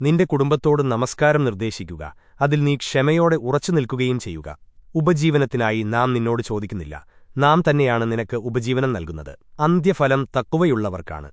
നിന്റെ കുടുംബത്തോട് നമസ്കാരം നിർദ്ദേശിക്കുക. അതിൽ നീ ക്ഷമയോടെ ഉറച്ചു നിൽക്കുകയും ചെയ്യുക. ഉപജീവനത്തിനായി നാം നിന്നോട് ചോദിക്കുന്നില്ല. നാം തന്നെയാണ് നിനക്ക് ഉപജീവനം നൽകുന്നത്. അന്ത്യഫലം തക്കുവയുള്ളവർക്കാണ്.